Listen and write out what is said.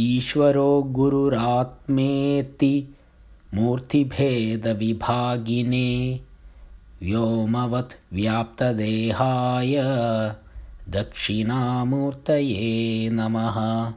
ईश्वरो गुरुरात्मेति मूर्तिभेदविभागिने व्योमवत् व्याप्तदेहाय दक्षिणामूर्तये नमः।